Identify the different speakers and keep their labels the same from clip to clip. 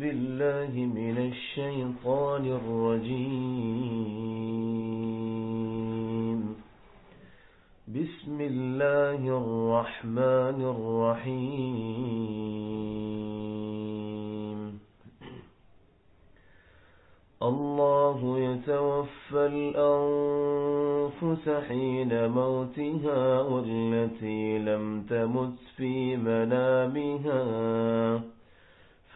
Speaker 1: بالله من الشيطان الرجيم. بسم الله الرحمن الرحيم. الله يتوفى الأنفس حين موتها والتي لم تمت في منامها.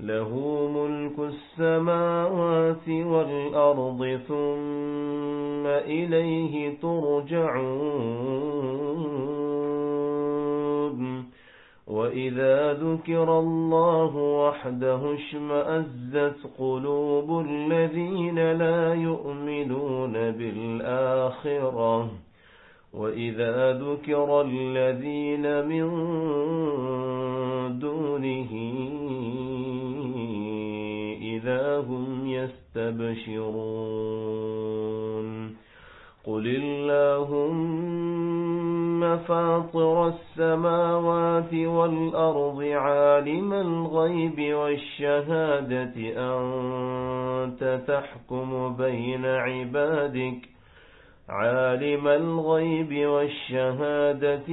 Speaker 1: له ملك السماوات والأرض ثم إليه ترجعون. وإذا ذكر الله وحده اشمأزت قلوب الذين لا يؤمنون بالآخرة. وإذا ذكر الذين من دونه إذا هم يستبشرون قل اللهم فاطر السماوات والأرض عالم الغيب والشهادة أنت تحكم بين عبادك عالم الغيب والشهادة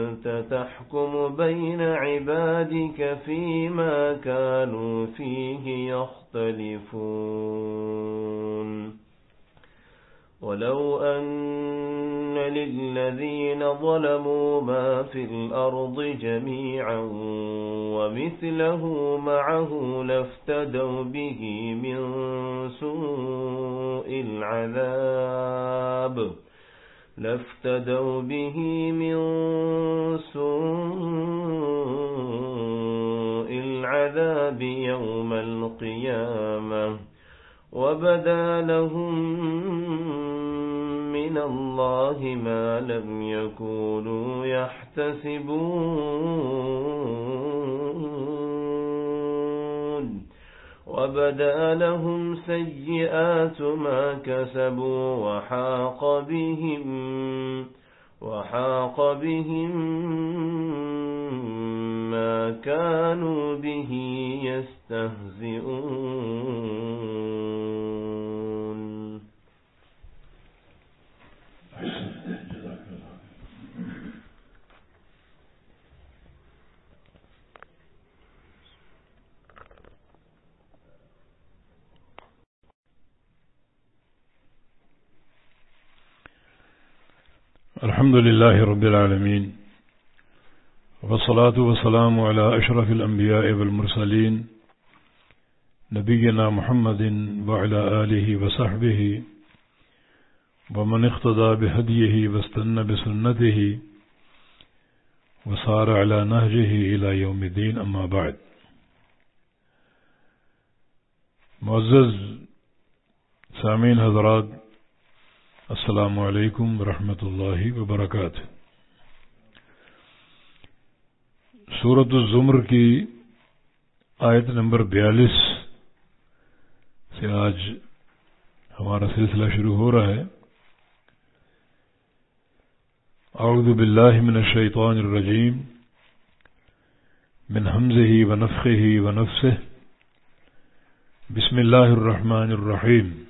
Speaker 1: أنت تحكم بين عبادك فيما كانوا فيه يختلفون. ولو أن للذين ظلموا ما في الأرض جميعا ومثله معه لافتدوا به من سوء العذاب لافتدوا به من سوء العذاب يوم القيامة وبدا لهم من الله ما لم يكونوا يحتسبون. وبدا لهم سيئات ما كسبوا وحاق بهم وحاق بهم ما كانوا به يستهزئون.
Speaker 2: الحمد لله رب العالمين والصلاة والسلام على أشرف الأنبياء والمرسلين نبينا محمد وعلى آله وصحبه ومن اقتدى بهديه واستنى بسنته وصار على نهجه إلى يوم الدين، أما بعد. معزز سامعین حضرات السلام علیکم ورحمۃ اللہ وبرکاتہ۔ سورت الزمر کی آیت نمبر بیالیس سے آج ہمارا سلسلہ شروع ہو رہا ہے۔ اعوذ باللہ من الشیطان الرجیم۔ من حمزه ونفخه ونفسه بسم الله الرحمن الرحيم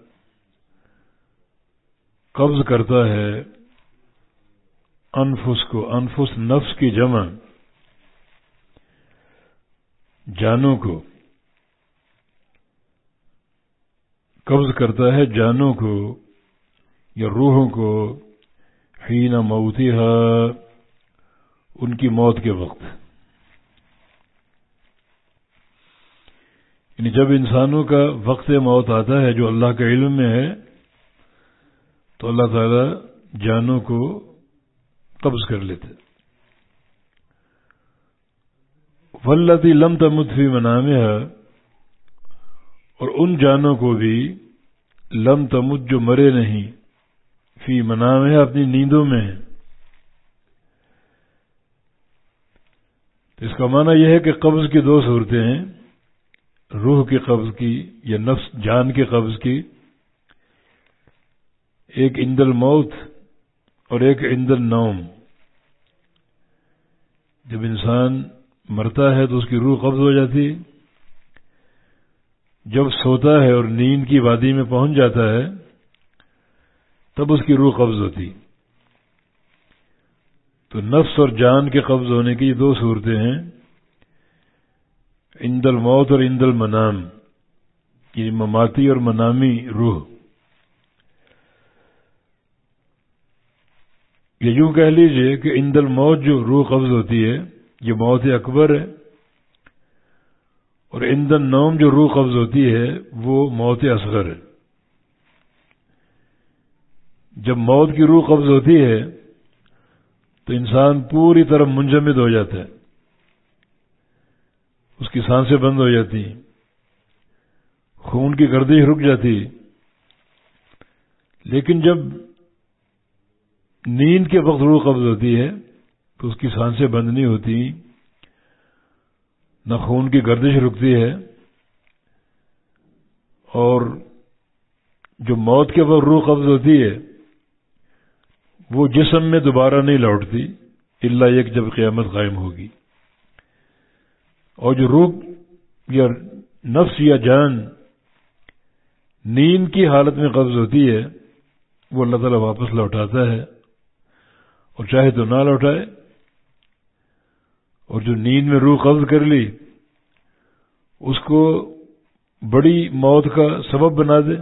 Speaker 2: قبض کرتا ہے انفس کو، انفس نفس کی جمع جانوں کو۔ قبض کرتا ہے جانوں کو یا روحوں کو۔ حین موتی ان کی موت کے وقت۔ یعنی جب انسانوں کا وقت موت آتا ہے جو اللہ کے علم میں ہے تو اللہ تعالی جانوں کو قبض کر لیتے ولتی لم تمدفی منام ہے اور ان جانوں کو بھی لم تمد جو مرے نہیں، فی منام ہے اپنی نیندوں میں اس کا معنی یہ ہے کہ قبض کی دو صورتیں ہیں، روح کی قبض کی یا نفس، جان کی قبض کی۔ ایک اندل موت اور ایک اندل نوم جب انسان مرتا ہے تو اس کی روح قبض ہو جاتی۔ جب سوتا ہے اور نیند کی وادی میں پہنچ جاتا ہے، تب اس کی روح قبض ہوتی۔ تو نفس اور جان کے قبض ہونے کی دو صورتیں ہیں۔ اندل موت اور اندل منام یعنی مماتی اور منامی روح۔ یہ یوں کہہ لیجیے کہ اندل موت جو روح قبض ہوتی ہے، یہ موت اکبر ہے۔ اور ایندھن نوم جو روح قبض ہوتی ہے، وہ موت اصغر ہے۔ جب موت کی روح قبض ہوتی ہے، تو انسان پوری طرح منجمد ہو جاتا ہے۔ اس کی سانسیں بند ہو جاتی خون کی گردش رک جاتی۔ لیکن جب نیند کے وقت روح قبض ہوتی ہے، تو اس کی سانسیں بند نہیں ہوتی، نہ خون کی گردش رکتی ہے، اور جو موت کے وقت روح قبض ہوتی ہے، وہ جسم میں دوبارہ نہیں لوٹتی اللہ ایک جب قیامت قائم ہوگی۔ اور جو روح یا نفس یا جان نیند کی حالت میں قبض ہوتی ہے، وہ اللہ تعالیٰ واپس لوٹاتا ہے۔ اور چاہے تو نہ لوٹائے اور جو نیند میں روح قبض کر لی، اس کو بڑی موت کا سبب بنا دے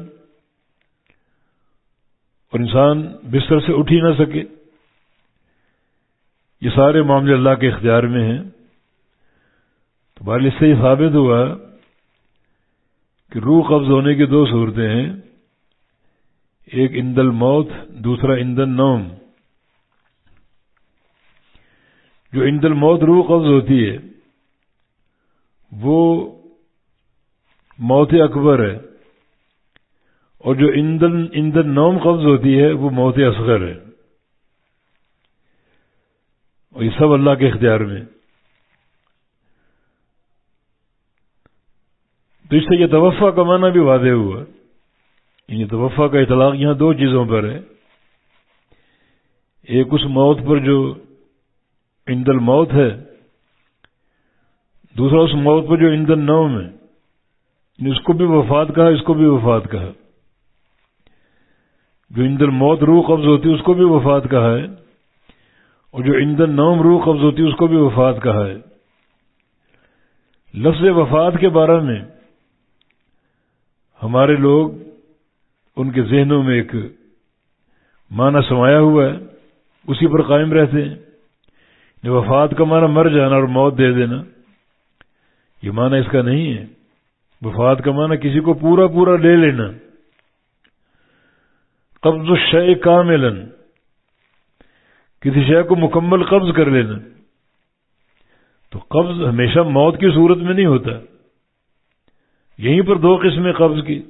Speaker 2: اور انسان بستر سے اٹھ ہی نہ سکے۔ یہ سارے معاملے اللہ کے اختیار میں ہیں۔ تو بال اس سے یہ ثابت ہوا کہ روح قبض ہونے کی دو صورتیں ہیں۔ ایک اندل موت، دوسرا اندن نوم۔ جو اندل موت روح قبض ہوتی ہے، وہ موت اکبر ہے۔ اور جو ایندھن ایندھن نوم قبض ہوتی ہے، وہ موت اصغر ہے۔ اور یہ سب اللہ کے اختیار میں۔ تو اس سے یہ توفع کا معنی بھی واضح ہوا۔ یہ توفع کا اطلاق یہاں دو چیزوں پر ہے۔ ایک اس موت پر جو ایندل موت ہے۔ دوسرا اس موت پر جو ایندھن نوم ہے۔ یعنی اس کو بھی وفات کہا، اس کو بھی وفات کہا۔ جو ایندھن موت روح قبض ہوتی اس کو بھی وفات کہا ہے۔ اور جو ایندھن نوم روح قبض ہوتی اس کو بھی وفات کہا ہے۔ لفظ وفات کے بارے میں ہمارے لوگ ان کے ذہنوں میں ایک معنی سمایا ہوا ہے۔ اسی پر قائم رہتے ہیں۔ وفات کا معنی مر جانا اور موت دے دینا، یہ معنی اس کا نہیں ہے۔ وفات کا معنی کسی کو پورا پورا لے لینا۔ قبض الشے کاملن کسی شے کو مکمل قبض کر لینا۔ تو قبض ہمیشہ موت کی صورت میں نہیں ہوتا۔ یہیں پر دو قسمیں قبض کی۔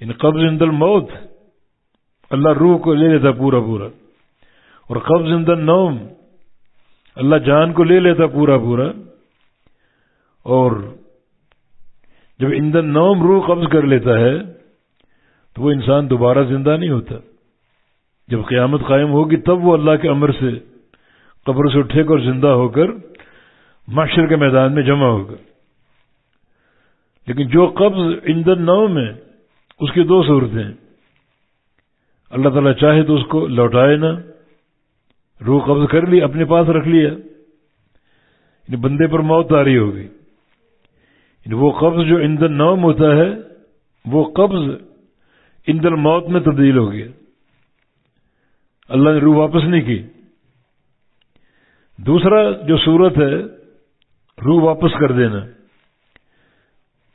Speaker 2: ان قبض اندر موت اللہ روح کو لے لیتا پورا پورا۔ اور قبض اندر نوم اللہ جان کو لے لیتا پورا پورا اور جب ایندھن نوم روح قبض کر لیتا ہے تو وہ انسان دوبارہ زندہ نہیں ہوتا۔ جب قیامت قائم ہوگی تب وہ اللہ کے امر سے قبر سے اٹھے کر زندہ ہو کر معاشر کے میدان میں جمع ہوگا لیکن جو قبض ایندھن نو میں اس کی دو صورتیں۔ اللہ تعالیٰ چاہے تو اس کو لوٹائے نہ روح قبض کر لی، اپنے پاس رکھ لیا۔ یعنی بندے پر موت تاری ہوگی۔ یعنی وہ قبض جو ایندھن نوم ہوتا ہے، وہ قبض ایندھن موت میں تبدیل ہو گیا۔ اللہ نے روح واپس نہیں کی۔ دوسرا جو صورت ہے، روح واپس کر دینا۔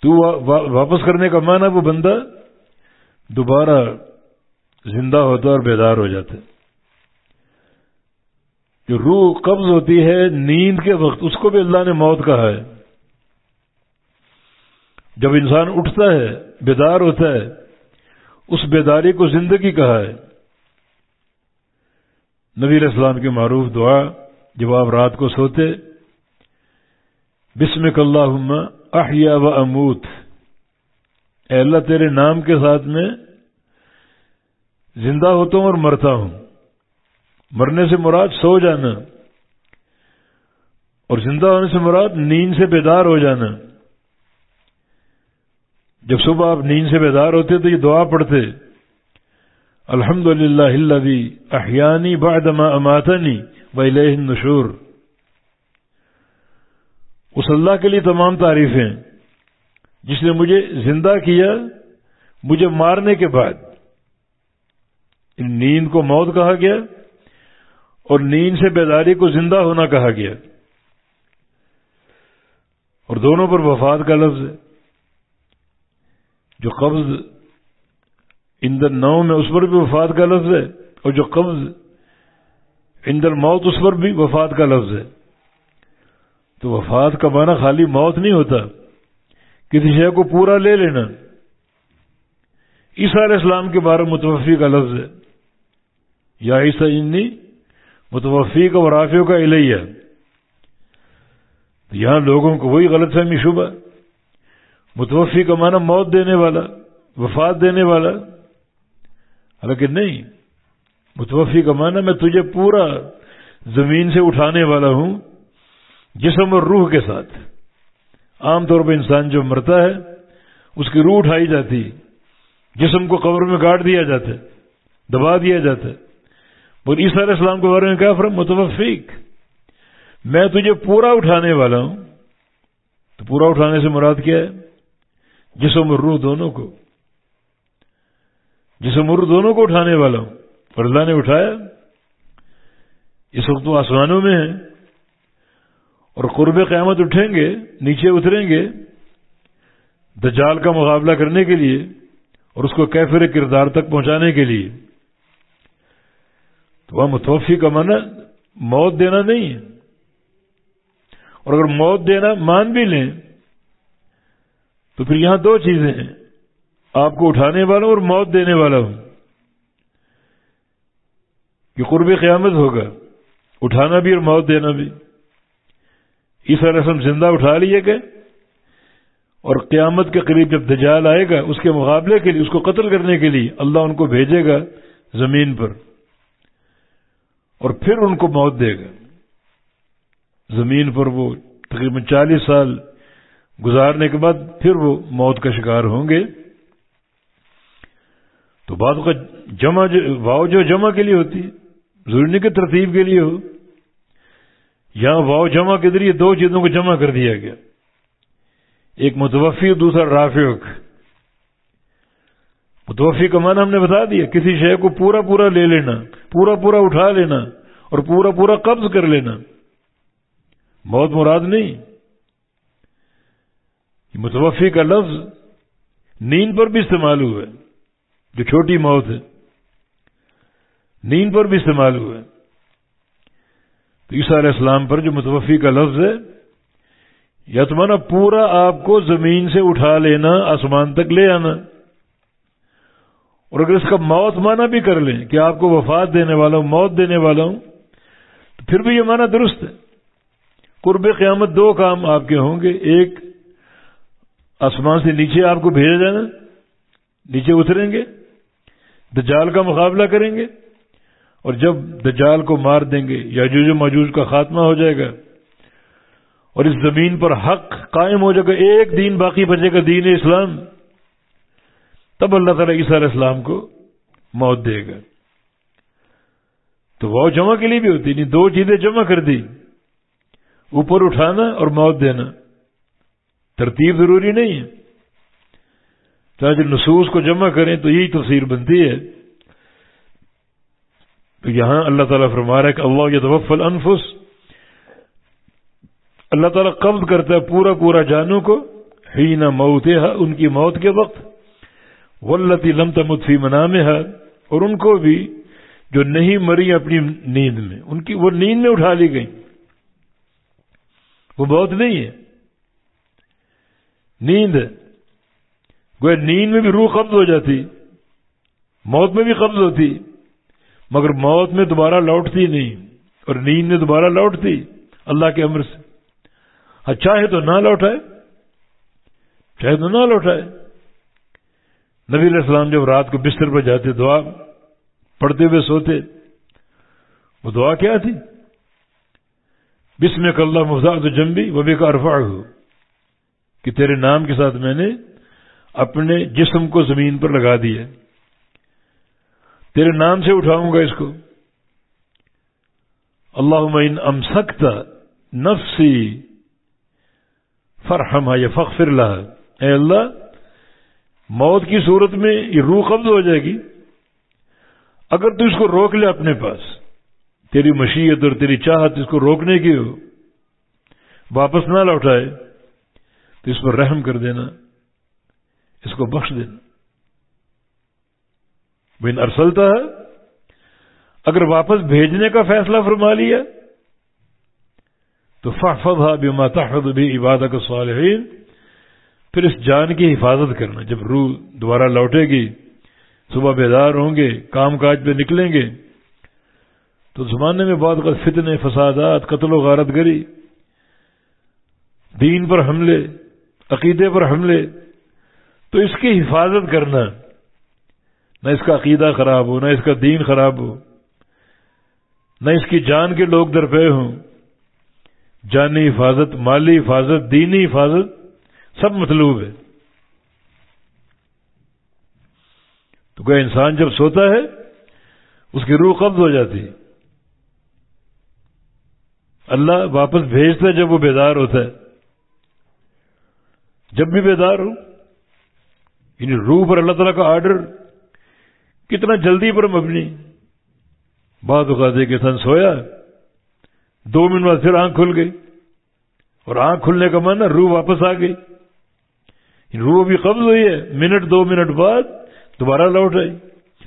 Speaker 2: تو واپس کرنے کا معنی وہ بندہ دوبارہ زندہ ہوتا اور بیدار ہو جاتا جو روح قبض ہوتی ہے، نیند کے وقت اس کو بھی اللہ نے موت کہا ہے۔ جب انسان اٹھتا ہے، بیدار ہوتا ہے، اس بیداری کو زندگی کہا ہے۔ نبی السلام کی معروف دعا، جب آپ رات کو سوتے بسم اللہ احیا و اموت۔ اے اللہ، تیرے نام کے ساتھ میں زندہ ہوتا ہوں اور مرتا ہوں۔ مرنے سے مراد سو جانا، اور زندہ ہونے سے مراد نیند سے بیدار ہو جانا۔ جب صبح آپ نیند سے بیدار ہوتے تو یہ دعا پڑھتے الحمد للہ احیانی بعدما اماتنی ویلہ نشور اس اللہ کے لیے تمام تعریفیں، جس نے مجھے زندہ کیا، مجھے مارنے کے بعد۔ نیند کو موت کہا گیا۔ اور نیند سے بیداری کو زندہ ہونا کہا گیا۔ اور دونوں پر وفات کا لفظ ہے۔ جو قبض اندر نو میں اس پر بھی وفات کا لفظ ہے۔ اور جو قبض اندر موت اس پر بھی وفات کا لفظ ہے۔ تو وفات کا معنی خالی موت نہیں ہوتا۔ کسی شے کو پورا لے لینا۔ عیسیٰ علیہ السلام کے بارے متوفی کا لفظ ہے۔ یا عیسیٰ انی متوفی کا ورافیوں کا الہیہ یہاں لوگوں کو وہی غلط فہمی شبہ۔ متوفی کا معنی موت دینے والا، وفات دینے والا۔ حالانکہ نہیں متوفی کا معنی میں تجھے پورا زمین سے اٹھانے والا ہوں، جسم اور روح کے ساتھ۔ عام طور پہ انسان جو مرتا ہے، اس کی روح اٹھائی جاتی، جسم کو قبر میں گاڑ دیا جاتا ہے دبا دیا جاتا۔ ہے اور عیسیٰ علیہ السلام کے بارے میں کیا فرم متوفیق میں تجھے پورا اٹھانے والا ہوں. تو پورا اٹھانے سے مراد کیا ہے؟ جسم اور روح دونوں کو. جسے مر دونوں کو اٹھانے والا ہوں. اور اللہ نے اٹھایا. اس وقت وہ آسمانوں میں ہیں. اور قرب قیامت اٹھیں گے، نیچے اتریں گے. دجال کا مقابلہ کرنے کے لیے اور اس کو کیفر کردار تک پہنچانے کے لیے. تو وہ متوفی کا من موت دینا نہیں ہے۔ اور اگر موت دینا مان بھی لیں، تو پھر یہاں دو چیزیں ہیں۔ آپ کو اٹھانے والا ہوں اور موت دینے والا ہوں۔ کہ قرب قیامت ہوگا، اٹھانا بھی اور موت دینا بھی۔ اس رسم زندہ اٹھا لیے گئے۔ اور قیامت کے قریب جب دجال آئے گا، اس کے مقابلے کے لیے، اس کو قتل کرنے کے لیے اللہ ان کو بھیجے گا زمین پر۔ اور پھر ان کو موت دے گا۔ زمین پر وہ تقریباً چالیس سال گزارنے کے بعد پھر وہ موت کا شکار ہوں گے۔ تو بات کا جمع جو واؤ جو جمع کے لیے ہوتی ضروری نہیں کہ ترتیب کے لیے ہو یہاں واؤ جمع کے ذریعے دو چیزوں کو جمع کر دیا گیا۔ ایک متوفی اور دوسرا رافیق متوفی کا معنی ہم نے بتا دیا، کسی شے کو پورا پورا لے لینا، پورا پورا اٹھا لینا اور پورا پورا قبض کر لینا۔ بہت مراد نہیں۔ متوفی کا لفظ نیند پر بھی استعمال ہوا ہے، جو چھوٹی موت ہے۔ نیند پر بھی استعمال ہوا ہے۔ تو عیسیٰ علیہ السلام پر جو متوفی کا لفظ ہے یا تو مانا پورا آپ کو زمین سے اٹھا لینا، آسمان تک لے آنا۔ اور اگر اس کا موت مانا بھی کر لیں کہ آپ کو وفات دینے والا ہوں، موت دینے والا ہوں، تو پھر بھی یہ مانا درست ہے۔ قرب قیامت دو کام آپ کے ہوں گے۔ ایک، آسمان سے نیچے آپ کو بھیجا جانا، نیچے اتریں گے، دجال کا مقابلہ کریں گے، اور جب دجال کو مار دیں گے یا جو ماجوج کا خاتمہ ہو جائے گا، اور اس زمین پر حق قائم ہو جائے گا، ایک دین باقی بچے گا، دین اسلام۔ تب اللہ تعالیٰ عیسیٰ علیہ السلام کو موت دے گا۔ تو وہ جمع کے لیے بھی ہوتی نہیں دو چیزیں جمع کر دی۔ اوپر اٹھانا اور موت دینا۔ ترتیب ضروری نہیں ہے۔ چاہے نصوص کو جمع کریں تو یہی تفسیر بنتی ہے۔ تو یہاں اللہ تعالیٰ فرما رہا ہے کہ اللہ یہ توفل انفس اللہ تعالیٰ قبض کرتا ہے پورا پورا جانو کو ہی نہ موت ان کی موت کے وقت۔ ولتی لم تمتفی منام ہے اور ان کو بھی جو نہیں مری اپنی نیند میں، ان کی وہ نیند میں اٹھا لی گئی وہ بہت نہیں ہے۔ نیند، گویا نیند میں بھی روح قبض ہو جاتی، موت میں بھی قبض ہوتی، مگر موت میں دوبارہ لوٹتی نہیں، اور نیند میں دوبارہ لوٹتی، اللہ کے امر سے۔ اچھا ہاں چاہے تو نہ لوٹائے، چاہے تو نہ لوٹائے۔ نبی علیہ السلام جب رات کو بستر پر جاتے دعا پڑھتے ہوئے سوتے، وہ دعا کیا تھی؟ بسم اللہ مفزاد جمبی وبی کا ارفا ہو کہ تیرے نام کے ساتھ میں نے اپنے جسم کو زمین پر لگا دیا تیرے نام سے اٹھاؤں گا اس کو۔ اللہ عمین امسکتا نفسی فرحم یا فخر اللہ اے اللہ موت کی صورت میں یہ روح قبض ہو جائے گی۔ اگر تو اس کو روک لے اپنے پاس، تیری مشیت اور تیری چاہت اس کو روکنے کی ہو، واپس نہ لوٹائے تو اس پر رحم کر دینا، اس کو بخش دینا۔ بن ارسلتا ہے اگر واپس بھیجنے کا فیصلہ فرما لیا، تو فحفظ بھی ماتحد بھی عبادت صالحین پھر اس جان کی حفاظت کرنا۔ جب روح دوبارہ لوٹے گی، صبح بیدار ہوں گے، کام کاج پہ نکلیں گے، تو زمانے میں بہت فتنے، فسادات، قتل و غارت گری، دین پر حملے، عقیدے پر حملے، تو اس کی حفاظت کرنا۔ نہ اس کا عقیدہ خراب ہو، نہ اس کا دین خراب ہو، نہ اس کی جان کے لوگ درپے ہوں۔ جانی حفاظت، مالی حفاظت، دینی حفاظت سب مطلوب ہے۔ تو کوئی انسان جب سوتا ہے، اس کی روح قبض ہو جاتی۔ ہے اللہ واپس بھیجتا ہے جب وہ بیدار ہوتا ہے۔ جب بھی بیدار ہو یعنی روح پر اللہ تعالیٰ کا آرڈر کتنا جلدی پر مبنی۔ بعض اوقات کے سن سویا، دو منٹ بعد پھر آنکھ کھل گئی۔ اور آنکھ کھلنے کا من روح واپس آ گئی۔ یعنی روح بھی قبض ہوئی ہے، منٹ، دو منٹ بعد دوبارہ لوٹ آئی۔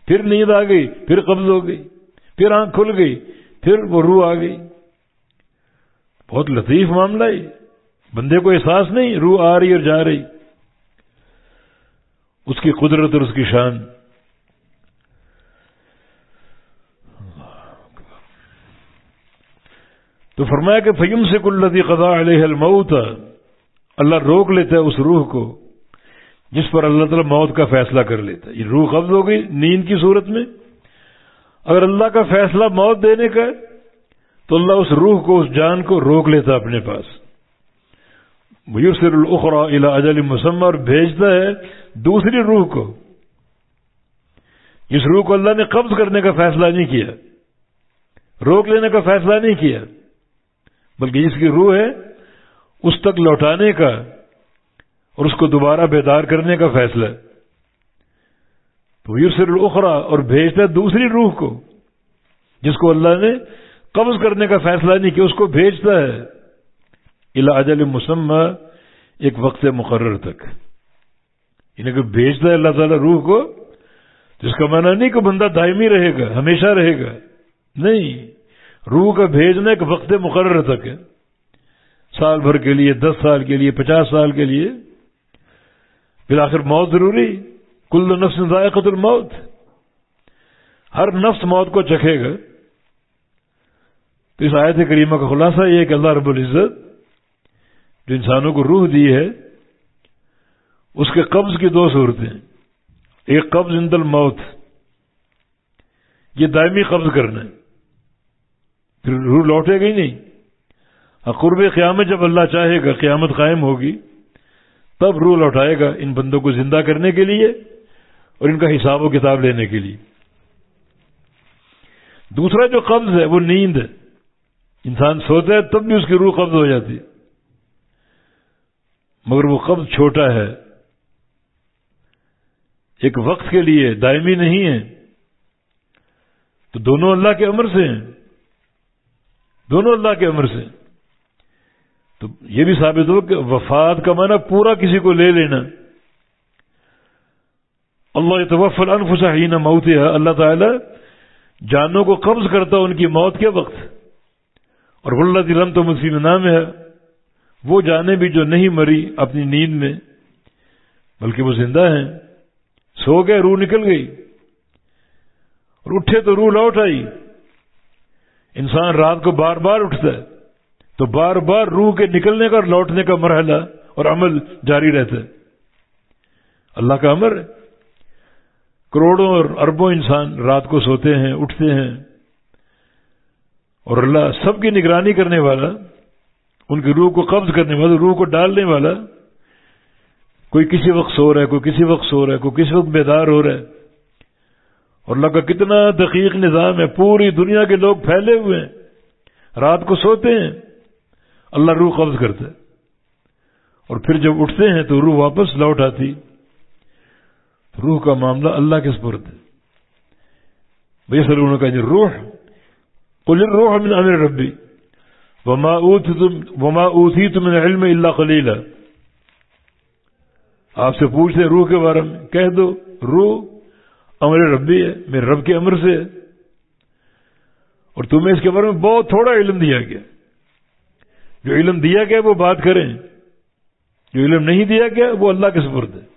Speaker 2: پھر نیند آ گئی، پھر قبض ہو گئی، پھر آنکھ کھل گئی، پھر وہ روح آ گئی۔ بہت لطیف معاملہ ہے۔ بندے کو احساس نہیں، روح آ رہی اور جا رہی۔ اس کی قدرت اور اس کی شان۔ تو فرمایا کہ فیم سے کلتی قضا علیہ الموت، اللہ روک لیتا ہے اس روح کو۔ جس پر اللہ تعالی موت کا فیصلہ کر لیتا ہے۔ یہ روح قبض ہو گئی نیند کی صورت میں۔ اگر اللہ کا فیصلہ موت دینے کا تو اللہ اس روح کو، اس جان کو روک لیتا اپنے پاس۔ میسر الخرا الا اجل مسمہ اور بھیجتا ہے دوسری روح کو۔ جس روح کو اللہ نے قبض کرنے کا فیصلہ نہیں کیا، روک لینے کا فیصلہ نہیں کیا، بلکہ جس کی روح ہے، اس تک لوٹانے کا اور اس کو دوبارہ بیدار کرنے کا فیصلہ تو یورسر الخرا اور بھیجتا ہے دوسری روح کو، جس کو اللہ نے قبض کرنے کا فیصلہ نہیں کہ اس کو بھیجتا ہے۔ اجل مسمہ ایک وقت مقرر تک۔ یعنی کہ بھیجتا ہے اللہ تعالیٰ روح کو، جس کا معنی نہیں کہ بندہ دائمی رہے گا، ہمیشہ رہے گا۔ نہیں، روح کا بھیجنا ایک وقت مقرر تک ہے۔ سال بھر کے لیے، دس سال کے لیے، پچاس سال کے لیے۔ پھر آخر موت ضروری کل نفس ذائقت الموت۔ ہر نفس موت کو چکھے گا۔ تو اس آیت کریمہ کا خلاصہ یہ کہ اللہ رب العزت جو انسانوں کو روح دی ہے، اس کے قبض کی دو صورتیں ایک قبض عند الموت۔ یہ دائمی قبض کرنا ہے۔ پھر روح لوٹے گی نہیں۔ قرب قیامت جب اللہ چاہے گا، قیامت قائم ہوگی۔ تب روح لوٹائے گا ان بندوں کو زندہ کرنے کے لیے اور ان کا حساب و کتاب لینے کے لیے۔ دوسرا جو قبض ہے وہ نیند ہے۔ انسان سوتا ہے تب بھی اس کی روح قبض ہو جاتی ہے۔ مگر وہ قبض چھوٹا ہے۔ ایک وقت کے لیے دائمی نہیں ہے۔ تو دونوں اللہ کے امر سے ہیں۔ دونوں اللہ کے امر سے تو یہ بھی ثابت ہو کہ وفات کا معنی پورا کسی کو لے لینا۔ اللہ توفل انفسا ہی موت ہے اللہ تعالی جانوں کو قبض کرتا ان کی موت کے وقت۔ اور اللہ دلم تو مسلم نام ہے وہ جانے بھی جو نہیں مری اپنی نیند میں، بلکہ وہ زندہ ہیں۔ سو گئے، روح نکل گئی۔ اور اٹھے تو روح لوٹ آئی۔ انسان رات کو بار بار اٹھتا ہے۔ تو بار بار روح کے نکلنے کا اور لوٹنے کا مرحلہ اور عمل جاری رہتا ہے۔ اللہ کا امر ہے۔ کروڑوں اور اربوں انسان رات کو سوتے ہیں، اٹھتے ہیں۔ اور اللہ سب کی نگرانی کرنے والا، ان کی روح کو قبض کرنے والا، روح کو ڈالنے والا۔ کوئی کسی وقت سو رہا ہے، کوئی کسی وقت سو رہا ہے، کوئی کسی وقت بیدار ہو رہا ہے۔ اور اللہ کا کتنا دقیق نظام ہے۔ پوری دنیا کے لوگ پھیلے ہوئے ہیں۔ رات کو سوتے ہیں۔ اللہ روح قبض کرتا ہے۔ اور پھر جب اٹھتے ہیں تو روح واپس لوٹ آتی۔ روح کا معاملہ اللہ کے سپرد ہے بھائی سر انہوں نے کہا روح قل روح من امر ربی، وما وما اوتھی تم علم اللہ خلیلا آپ سے پوچھتے روح کے بارے میں، کہہ دو، روح امر ربی ہے، میرے رب کے امر سے ہے۔ اور تمہیں اس کے بارے میں بہت تھوڑا علم دیا گیا۔ جو علم دیا گیا وہ بات کریں جو علم نہیں دیا گیا وہ اللہ کے سپرد ہے۔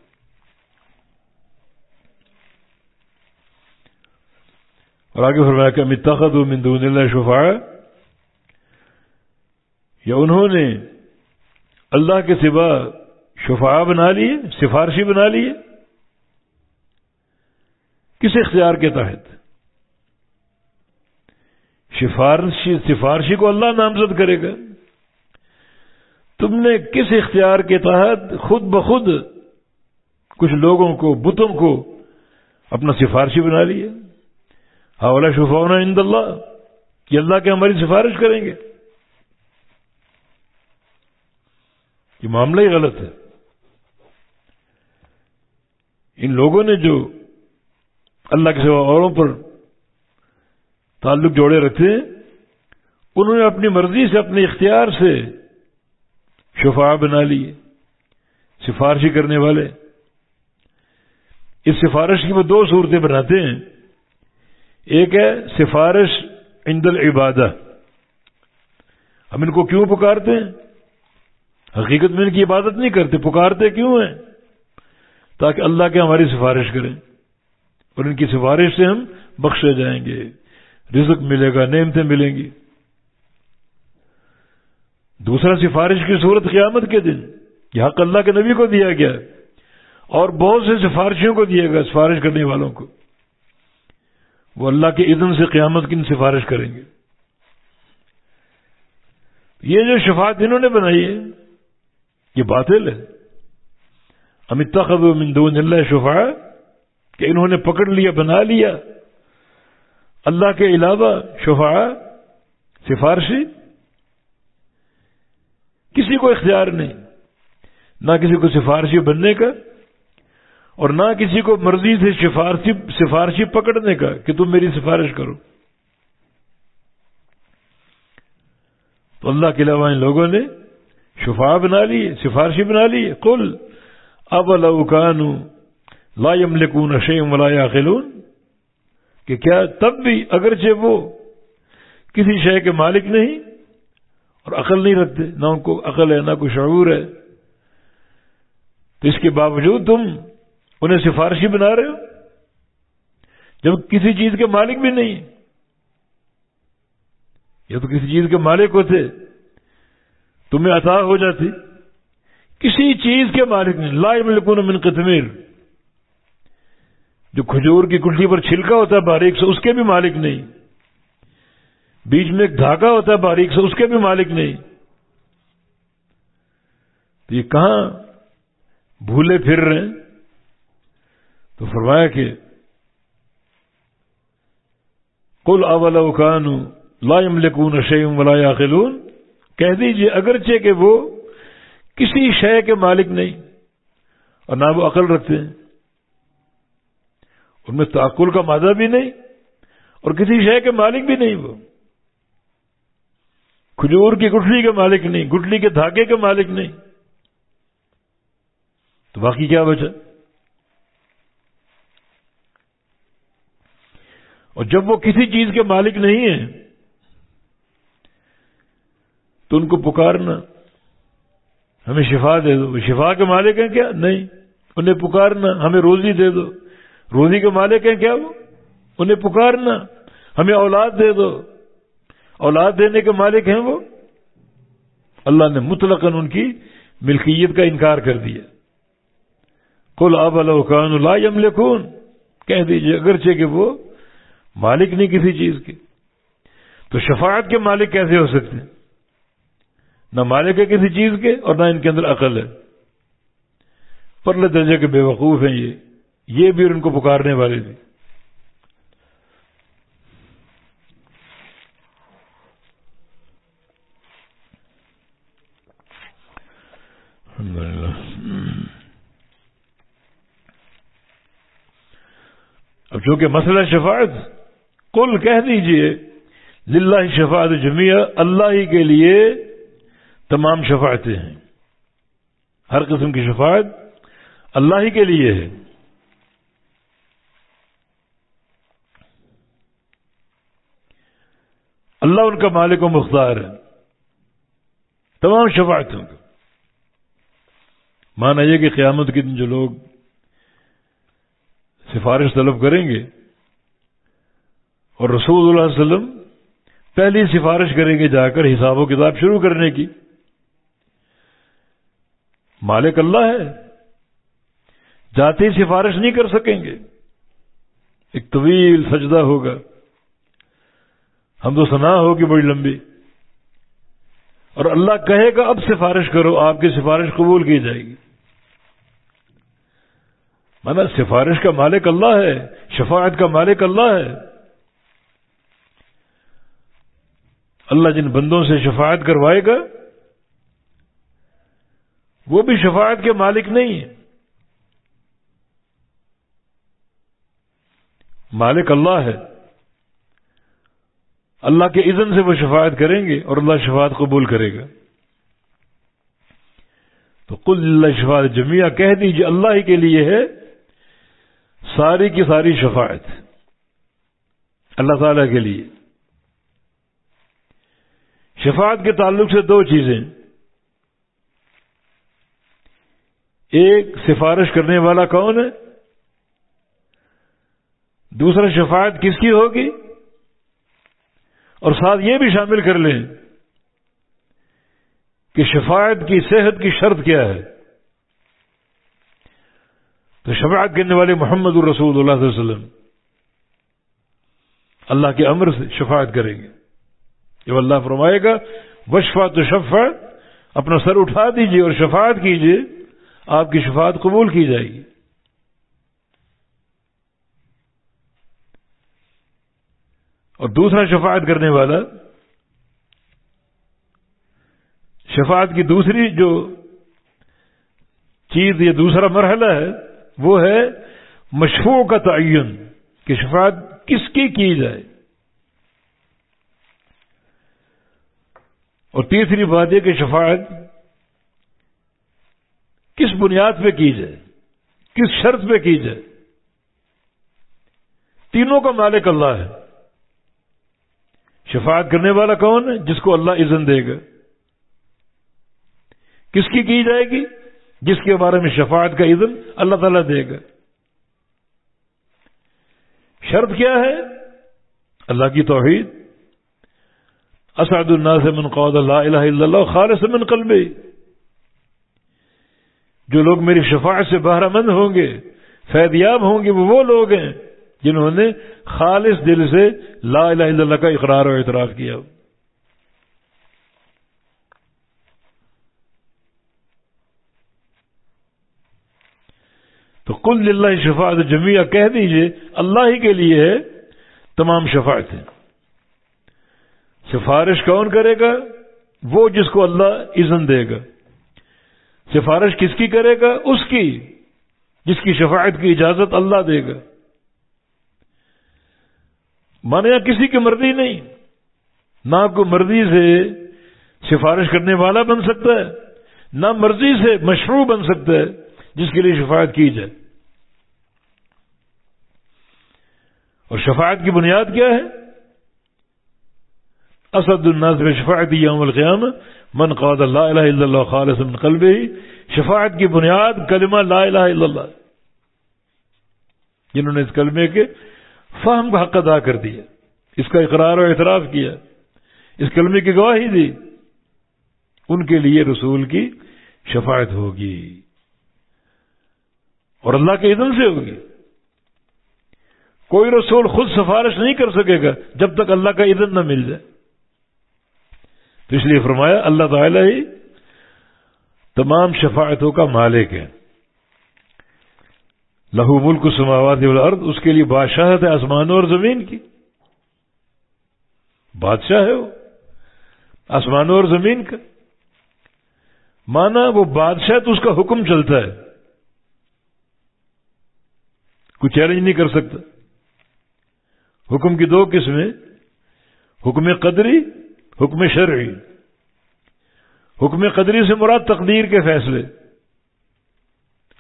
Speaker 2: اور آگے فرمایا کہ متخد من دون اللہ شفا یا انہوں نے اللہ کے سوا شفا بنا لیے، سفارشی بنا لیے۔ کس اختیار کے تحت؟ سفارشی سفارشی کو اللہ نامزد کرے گا۔ تم نے کس اختیار کے تحت خود بخود کچھ لوگوں کو، بتوں کو اپنا سفارشی بنا لیا؟ حوالہ شفاؤنا عند اللہ، کہ اللہ کے ہماری سفارش کریں گے۔ یہ معاملہ ہی غلط ہے۔ ان لوگوں نے جو اللہ کے سوا اوروں پر تعلق جوڑے رکھتے ہیں انہوں نے اپنی مرضی سے، اپنے اختیار سے شفا بنا لیے، سفارشی کرنے والے۔ اس سفارش کی وہ دو صورتیں بناتے ہیں۔ ایک ہے سفارش عند العبادہ۔ ہم ان کو کیوں پکارتے ہیں؟ حقیقت میں ان کی عبادت نہیں کرتے، پکارتے کیوں ہیں؟ تاکہ اللہ کے ہماری سفارش کریں۔ اور ان کی سفارش سے ہم بخشے جائیں گے۔ رزق ملے گا، نعمتیں ملیں گی۔ دوسرا سفارش کی صورت قیامت کے دن یہ حق اللہ کے نبی کو دیا گیا اور بہت سے سفارشیوں کو دیا گیا سفارش کرنے والوں کو۔ وہ اللہ کے اذن سے قیامت کی سفارش کریں گے۔ یہ جو شفاعت انہوں نے بنائی ہے، یہ باطل ہے۔ امت من دون اللہ شفا کہ انہوں نے پکڑ لیا، بنا لیا۔ اللہ کے علاوہ شفا سفارشی کسی کو اختیار نہیں، نہ کسی کو سفارشی بننے کا اور نہ کسی کو مرضی سے سفارشی سفارشی پکڑنے کا کہ تم میری سفارش کرو۔ تو اللہ کے علاوہ ان لوگوں نے شفا بنا لی، سفارشی بنا لی۔ کل اب الکان لا یملکون شیم ولا یاخلون؟ کہ کیا تب بھی اگرچہ وہ کسی شے کے مالک نہیں اور عقل نہیں رکھتے، نہ ان کو عقل ہے، نہ کوئی شعور ہے۔ تو اس کے باوجود تم انہیں سفارشی بنا رہے ہو، جب کسی چیز کے مالک بھی نہیں۔ یا تو کسی چیز کے مالک ہوتے، تمہیں عطا ہو جاتی۔ کسی چیز کے مالک نہیں، لا ملکون من قتمیر جو کھجور کی کلٹی پر چھلکا ہوتا ہے، باریک سے اس کے بھی مالک نہیں۔ بیچ میں ایک دھاگا ہوتا ہے باریک سے اس کے بھی مالک نہیں۔ تو یہ کہاں بھولے پھر رہے ہیں؟ تو فرمایا کہ کل اول اوکان لا یملکون شیم ولا یاقلون کہہ دیجیے اگرچہ کہ وہ کسی شے کے مالک نہیں اور نہ وہ عقل رکھتے ہیں۔ ان میں تعقل کا مادہ بھی نہیں اور کسی شے کے مالک بھی نہیں وہ۔ کھجور کی گٹھلی کے مالک نہیں، گٹھلی کے دھاگے کے مالک نہیں۔ تو باقی کیا بچا؟ اور جب وہ کسی چیز کے مالک نہیں ہیں، تو ان کو پکارنا۔ ہمیں شفا دے دو۔ شفا کے مالک ہیں کیا؟ نہیں۔ انہیں پکارنا۔ ہمیں روزی دے دو۔ روزی کے مالک ہیں کیا وہ؟ انہیں پکارنا۔ ہمیں اولاد دے دو۔ اولاد دینے کے مالک ہیں وہ۔ اللہ نے مطلق ان کی ملکیت کا انکار کر دیا۔ کل اب الکان لا یملکون۔ کہہ دیجیے، اگرچہ کہ وہ مالک نہیں کسی چیز کے۔ تو شفاعت کے مالک کیسے ہو سکتے ہیں؟ نہ مالک ہے کسی چیز کے اور نہ ان کے اندر عقل ہے۔ پرلے درجے کے بے وقوف ہیں یہ۔ یہ بھی ان کو پکارنے والے تھے اب چونکہ مسئلہ شفاعت، کل کہہ دیجیے، للہ شفاعت جمعہ اللہ ہی کے لیے تمام شفاعتیں ہیں۔ ہر قسم کی شفاعت اللہ ہی کے لیے ہے۔ اللہ ان کا مالک و مختار ہے۔ تمام شفاعتوں کا۔ مانا یہ کہ قیامت کے دن جو لوگ سفارش طلب کریں گے اور رسول اللہ علیہ وسلم پہلی سفارش کریں گے جا کر حساب و کتاب شروع کرنے کی۔ مالک اللہ ہے۔ جاتی سفارش نہیں کر سکیں گے۔ ایک طویل سجدہ ہوگا۔ ہم تو سنا ہوگی بڑی لمبی۔ اور اللہ کہے گا، اب سفارش کرو، آپ کی سفارش قبول کی جائے گی۔ مانا سفارش کا مالک اللہ ہے، شفاعت کا مالک اللہ ہے۔ اللہ جن بندوں سے شفاعت کروائے گا، وہ بھی شفاعت کے مالک نہیں ہے مالک اللہ ہے۔ اللہ کے اذن سے وہ شفاعت کریں گے اور اللہ شفاعت قبول کرے گا۔ تو کل اللہ شفاعت جمعہ کہہ دیجیے اللہ ہی کے لیے ہے۔ ساری کی ساری شفاعت اللہ تعالی کے لیے۔ شفاعت کے تعلق سے دو چیزیں۔ ایک، سفارش کرنے والا کون ہے؟ دوسرا، شفاعت کس کی ہوگی؟ اور ساتھ یہ بھی شامل کر لیں کہ شفاعت کی صحت کی شرط کیا ہے۔ تو شفاعت کرنے والے محمد الرسول اللہ علیہ وسلم اللہ کے امر سے شفاعت کریں گے۔ جب اللہ فرمائے گا بشفا تو شفا، اپنا سر اٹھا دیجیے اور شفاعت کیجیے، آپ کی شفاعت قبول کی جائے گی۔ اور دوسرا شفاعت کرنے والا، شفاعت کی دوسری جو چیز یہ دوسرا مرحلہ ہے وہ ہے مشفوع کا تعین کہ شفاعت کس کی کی جائے۔ اور تیسری بات یہ کہ شفاعت کس بنیاد پہ کی جائے، کس شرط پہ کی جائے۔ تینوں کا مالک اللہ ہے۔ شفاعت کرنے والا کون ہے؟ جس کو اللہ اذن دے گا۔ کس کی کی جائے گی؟ جس کے بارے میں شفاعت کا اذن اللہ تعالیٰ دے گا۔ شرط کیا ہے؟ اللہ کی توحید۔ اسعد الناس من قول لا الہ الا اللہ، خالص من قلبی۔ جو لوگ میری شفاعت سے بہرہ مند ہوں گے فیدیاب ہوں گے وہ وہ لوگ ہیں جنہوں نے خالص دل سے لا الہ الا اللہ کا اقرار و اعتراف کیا۔ تو کل اللہ شفاعت جمیہ کہہ دیجیے، اللہ ہی کے لیے ہے، تمام شفاعتیں سفارش کون کرے گا؟ وہ جس کو اللہ اذن دے گا۔ سفارش کس کی کرے گا؟ اس کی، جس کی شفاعت کی اجازت اللہ دے گا۔ مانے یا کسی کی مرضی نہیں۔ نہ کوئی مرضی سے سفارش کرنے والا بن سکتا ہے، نہ مرضی سے مشروع بن سکتا ہے۔ جس کے لیے شفاعت کی جائے۔ اور شفاعت کی بنیاد کیا ہے؟ اسد الناس شفاعت یوم القیام من قاد اللہ الہ الا اللہ خالص من قلبی شفاعت کی بنیاد کلمہ لا الہ الا اللہ۔ جنہوں نے اس کلمے کے فہم کا حق ادا کر دیا، اس کا اقرار و اعتراف کیا، اس کلمے کی گواہی دی، ان کے لیے رسول کی شفاعت ہوگی۔ اور اللہ کے اذن سے ہوگی۔ کوئی رسول خود سفارش نہیں کر سکے گا جب تک اللہ کا اذن نہ مل جائے۔ تو اس لیے فرمایا، اللہ تعالی ہی تمام شفاعتوں کا مالک ہے۔ لہو ملک سماوات والارض، اس کے لیے بادشاہت ہے آسمانوں اور زمین کی۔ بادشاہ ہے وہ۔ آسمانوں اور زمین کا۔ مانا وہ بادشاہ تو اس کا حکم چلتا ہے۔ کوئی چیلنج نہیں کر سکتا۔ حکم کی دو قسمیں، حکم قدری، حکم شرعی۔ حکم قدری سے مراد تقدیر کے فیصلے۔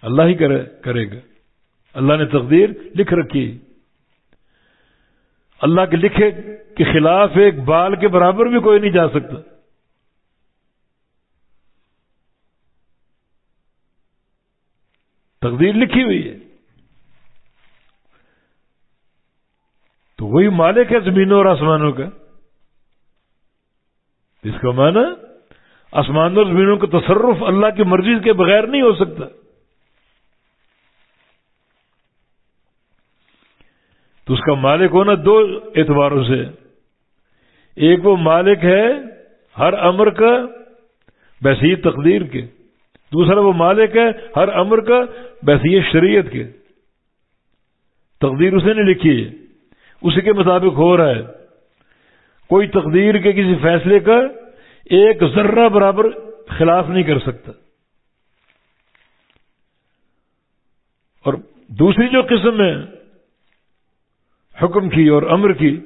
Speaker 2: اللہ ہی کرے کرے گا۔ اللہ نے تقدیر لکھ رکھی۔ اللہ کے لکھے کے خلاف ایک بال کے برابر بھی کوئی نہیں جا سکتا۔ تقدیر لکھی ہوئی ہے۔ تو وہی مالک ہے زمینوں اور آسمانوں کا۔ اس کا معنی آسمان اور زمینوں کا تصرف اللہ کی مرضی کے بغیر نہیں ہو سکتا۔ تو اس کا مالک ہونا دو اعتباروں سے ایک وہ مالک ہے ہر امر کا بحثیت تقدیر کے۔ دوسرا وہ مالک ہے ہر امر کا بحثیت شریعت کے۔ تقدیر اسے نے لکھی ہے۔ اسی کے مطابق ہو رہا ہے۔ کوئی تقدیر کے کسی فیصلے کا ایک ذرہ برابر خلاف نہیں کر سکتا۔ اور دوسری جو قسم ہے، حکم کی اور امر کی،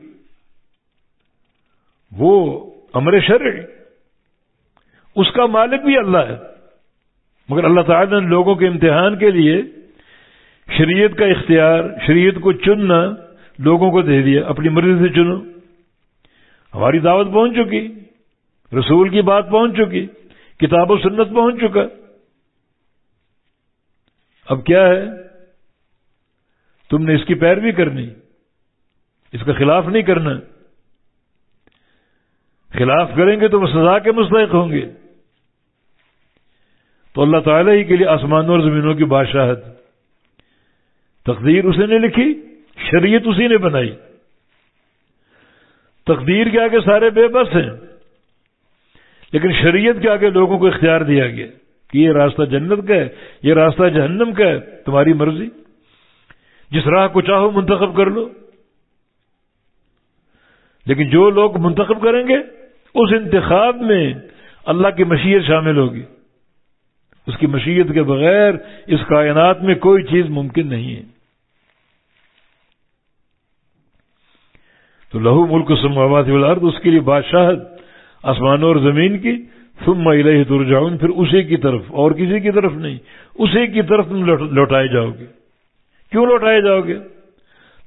Speaker 2: وہ امر شرع اس کا مالک بھی اللہ ہے۔ مگر اللہ تعالیٰ نے لوگوں کے امتحان کے لیے شریعت کا اختیار، شریعت کو چننا لوگوں کو دے دیا، اپنی مرضی سے چنو۔ ہماری دعوت پہنچ چکی، رسول کی بات پہنچ چکی، کتاب و سنت پہنچ چکا۔ اب کیا ہے؟ تم نے اس کی پیروی کرنی، اس کا خلاف نہیں کرنا۔ خلاف کریں گے تو وہ سزا کے مستحق ہوں گے۔ تو اللہ تعالیٰ ہی کے لیے آسمانوں اور زمینوں کی بادشاہت۔ تقدیر اسے نے لکھی۔ شریعت اسی نے بنائی۔ تقدیر کے آگے سارے بے بس ہیں۔ لیکن شریعت کے آگے لوگوں کو اختیار دیا گیا۔ کہ یہ راستہ جنت کا ہے، یہ راستہ جہنم کا ہے، تمہاری مرضی۔ جس راہ کو چاہو منتخب کر لو۔ لیکن جو لوگ منتخب کریں گے، اس انتخاب میں اللہ کی مشیت شامل ہوگی۔ اس کی مشیت کے بغیر اس کائنات میں کوئی چیز ممکن نہیں ہے۔ تو لہو ملک سماوات والارض، اس کے لیے بادشاہت آسمانوں اور زمین کی، ثم الیہ ترجعون، پھر اسی کی طرف، اور کسی کی طرف نہیں اسی کی طرف تم لوٹائے جاؤ گے۔ کیوں لوٹائے جاؤ گے؟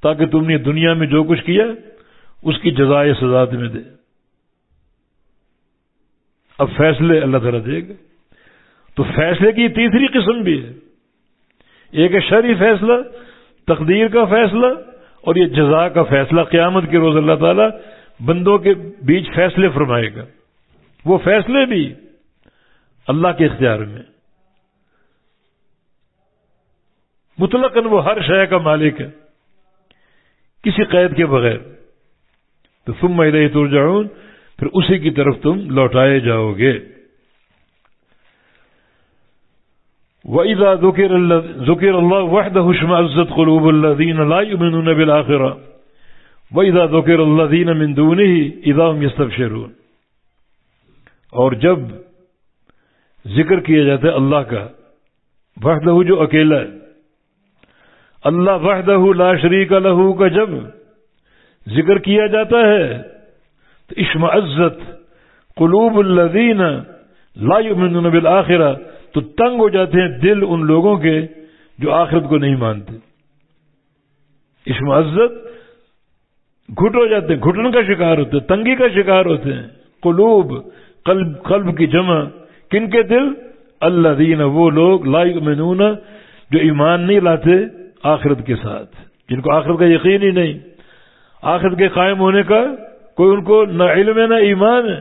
Speaker 2: تاکہ تم نے دنیا میں جو کچھ کیا، اس کی جزائے سزا تمہیں دے۔ اب فیصلے اللہ تعالیٰ دے گا۔ تو فیصلے کی تیسری قسم بھی ہے۔ ایک ہے شرعی فیصلہ، تقدیر کا فیصلہ اور یہ جزا کا فیصلہ قیامت کے روز اللہ تعالیٰ بندوں کے بیچ فیصلے فرمائے گا۔ وہ فیصلے بھی اللہ کے اختیار میں۔ مطلق وہ ہر شے کا مالک ہے۔ کسی قید کے بغیر۔ تو تم میں ترجعون، پھر اسی کی طرف تم لوٹائے جاؤ گے۔ وَإِذَا ذُكِرَ اللَّهُ وَحْدَهُ شْمَأَزَّتْ قُلُوبُ الَّذِينَ لَا يُؤْمِنُونَ بِالْآخِرَةِ. وَإِذَا ذُكِرَ الَّذِينَ مِن دُونِهِ إِذَا هُمْ يَسْتَبْشِرُونَ. اور جب ذکر کیا جاتا ہے اللہ کا، وحدہ جو اکیلا ہے، اللہ وحدہ لا شریک لہو کا جب ذکر کیا جاتا ہے، تو اشمعزت قلوب الذین لا یؤمنون بالآخرہ تو تنگ ہو جاتے ہیں دل ان لوگوں کے جو آخرت کو نہیں مانتے۔ اس معزت گھٹ ہو جاتے ہیں، گھٹن کا شکار ہوتے ہیں، تنگی کا شکار ہوتے ہیں۔ قلوب، قلب قلب کی جمع۔ کن کے دل؟ اللہ دین وہ لوگ لائق منون جو ایمان نہیں لاتے آخرت کے ساتھ۔ جن کو آخرت کا یقین ہی نہیں۔ آخرت کے قائم ہونے کا کوئی ان کو نہ علم ہے، نہ ایمان ہے۔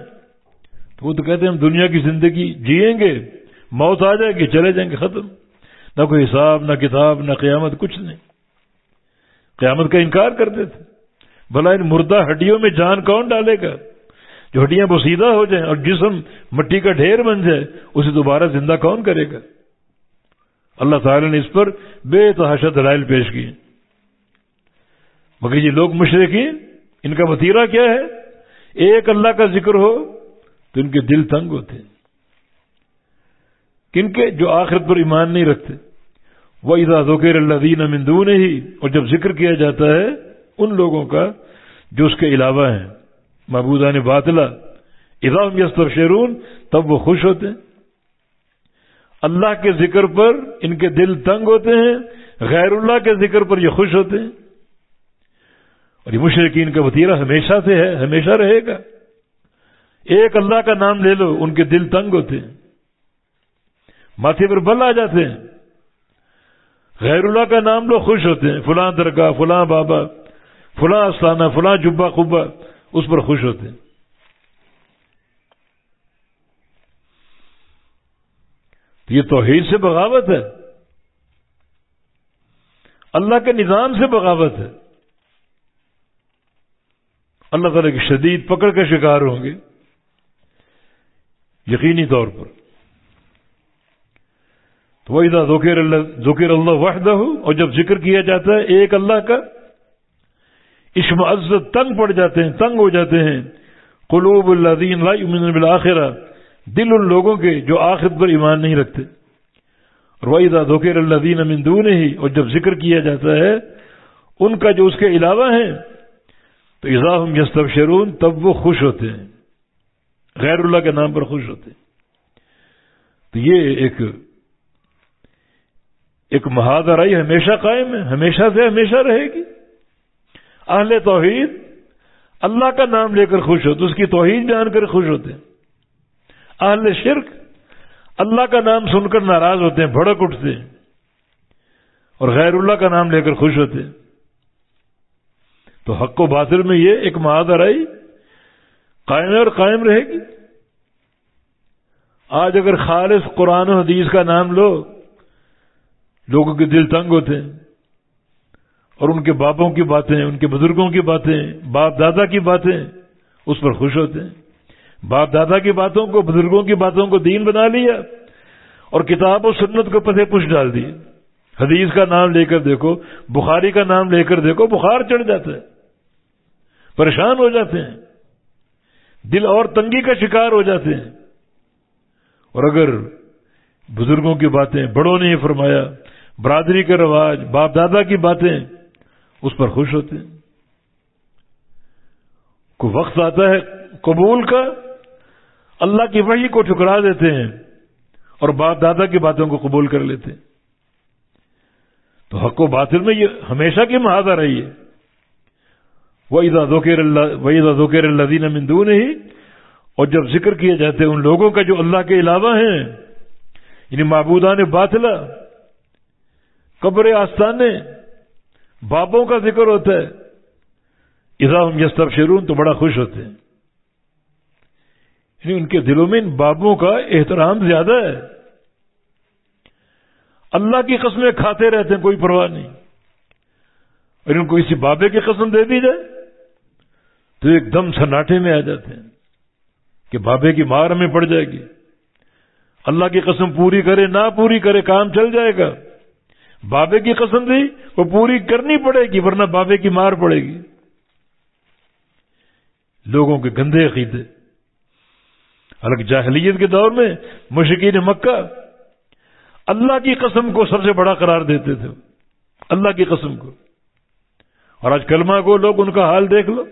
Speaker 2: تو وہ تو کہتے ہیں ہم دنیا کی زندگی جیئیں گے۔ موت آ جائے گی، چلے جائیں گے، ختم۔ نہ کوئی حساب، نہ کتاب، نہ قیامت، کچھ نہیں۔ قیامت کا انکار کرتے تھے بھلا ان مردہ ہڈیوں میں جان کون ڈالے گا؟ جو ہڈیاں بسیدہ ہو جائیں اور جسم مٹی کا ڈھیر بن جائے، اسے دوبارہ زندہ کون کرے گا؟ اللہ تعالی نے اس پر بے تحاشا دلائل پیش کیے۔ مگر یہ لوگ مشرقین، ان کا وطیرہ کیا ہے؟ ایک اللہ کا ذکر ہو تو ان کے دل تنگ ہوتے۔ ہیں کن کے جو آخرت پر ایمان نہیں رکھتے؟ وہ ادا ذکر اللہ دین امندون ہی اور جب ذکر کیا جاتا ہے، ان لوگوں کا جو اس کے علاوہ ہیں۔ محبودہ نے باطلا ادام یستر شیرون تب وہ خوش ہوتے ہیں۔ اللہ کے ذکر پر ان کے دل تنگ ہوتے ہیں، غیر اللہ کے ذکر پر یہ خوش ہوتے ہیں۔ اور یہ مشرقین کا وطیرہ ہمیشہ سے ہے، ہمیشہ رہے گا۔ ایک اللہ کا نام لے لو، ان کے دل تنگ ہوتے ہیں۔ ماتھے پر بل آ جاتے ہیں۔ غیر اللہ کا نام لوگ خوش ہوتے ہیں۔ فلاں درگاہ، فلاں بابا، فلاں استانہ فلاں جبا خبا اس پر خوش ہوتے ہیں۔ تو یہ توحید سے بغاوت ہے۔ اللہ کے نظام سے بغاوت ہے۔ اللہ تعالی کی شدید پکڑ کا شکار ہوں گے۔ یقینی طور پر۔ وہ ادا ذکر اللہ ذکر اللہ وحدہ اور جب ذکر کیا جاتا ہے ایک اللہ کا عشم عزت تنگ پڑ جاتے ہیں، تنگ ہو جاتے ہیں۔ قلوب اللہ دین بالآخرہ دل ان لوگوں کے جو آخرت پر ایمان نہیں رکھتے۔ اور وہ ذکر اللہ دین امن دون ہی اور جب ذکر کیا جاتا ہے، ان کا جو اس کے علاوہ ہیں، تو اضاف یستب شرون تب وہ خوش ہوتے ہیں۔ غیر اللہ کے نام پر خوش ہوتے ہیں۔ تو یہ ایک ایک مہادرائی ہمیشہ قائم ہے، ہمیشہ سے ہمیشہ رہے گی۔ اہل توحید، اللہ کا نام لے کر خوش ہوتے، اس کی توحید جان کر خوش ہوتے۔ اہل شرک، اللہ کا نام سن کر ناراض ہوتے ہیں بھڑک اٹھتے۔ ہیں اور غیر اللہ کا نام لے کر خوش ہوتے۔ ہیں تو حق و باطل میں یہ ایک مہادرائی قائم اور قائم رہے گی۔ آج اگر خالص قرآن و حدیث کا نام لو لوگوں کے دل تنگ ہوتے ہیں اور ان کے باپوں کی باتیں، ان کے بزرگوں کی باتیں، باپ دادا کی باتیں اس پر خوش ہوتے ہیں۔ باپ دادا کی باتوں کو، بزرگوں کی باتوں کو دین بنا لیا اور کتاب و سنت کو پتے پش ڈال دی۔ حدیث کا نام لے کر دیکھو، بخاری کا نام لے کر دیکھو، بخار چڑھ جاتا ہے۔ پریشان ہو جاتے ہیں۔ دل اور تنگی کا شکار ہو جاتے ہیں۔ اور اگر بزرگوں کی باتیں بڑوں نے یہ فرمایا برادری کے رواج، باپ دادا کی باتیں اس پر خوش ہوتے ہیں۔ کوئی وقت آتا ہے قبول کا، اللہ کی وحی کو ٹھکرا دیتے ہیں اور باپ دادا کی باتوں کو قبول کر لیتے ہیں۔ تو حق و باطل میں یہ ہمیشہ کی محاذہ رہی ہے۔ وہ ادا ذکر اللہ وہ ادا ذکر اللہ دین اور جب ذکر کیے جاتے ہیں ان لوگوں کا جو اللہ کے علاوہ ہیں یعنی معبودان باطلا قبر آستانے، بابوں کا ذکر ہوتا ہے۔ اذا ہم یس شرون تو بڑا خوش ہوتے ہیں۔ یعنی ان کے دلوں میں ان بابوں کا احترام زیادہ ہے۔ اللہ کی قسمیں کھاتے رہتے ہیں، کوئی پرواہ نہیں۔ اور ان کو کسی بابے کی قسم دے دی جائے۔ تو ایک دم سناٹے میں آ جاتے ہیں کہ بابے کی مار ہمیں پڑ جائے گی۔ اللہ کی قسم پوری کرے، نہ پوری کرے، کام چل جائے گا۔ بابے کی قسم دی وہ پوری کرنی پڑے گی، ورنہ بابے کی مار پڑے گی۔ لوگوں کے گندے عقیدے۔ الگ جاہلیت کے دور میں مشکین مکہ اللہ کی قسم کو سب سے بڑا قرار دیتے تھے۔ اللہ کی قسم کو۔ اور آج کلمہ کو لوگ ان کا حال دیکھ لو۔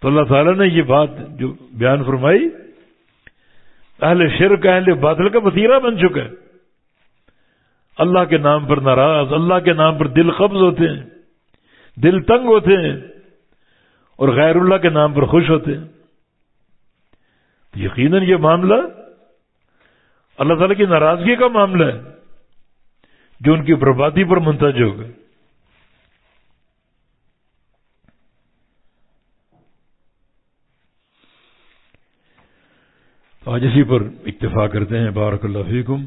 Speaker 2: تو اللہ تعالیٰ نے یہ بات جو بیان فرمائی، اہل شرک، اہل بادل کا وسیرہ بن چکا ہے۔ اللہ کے نام پر ناراض، اللہ کے نام پر دل قبض ہوتے ہیں، دل تنگ ہوتے ہیں اور غیر اللہ کے نام پر خوش ہوتے ہیں۔ یقیناً یہ معاملہ اللہ تعالی کی ناراضگی کا معاملہ ہے، جو ان کی بربادی پر منتج ہوگا۔ تو آج اسی پر اتفاق کرتے ہیں۔ بارک اللہ فیکم۔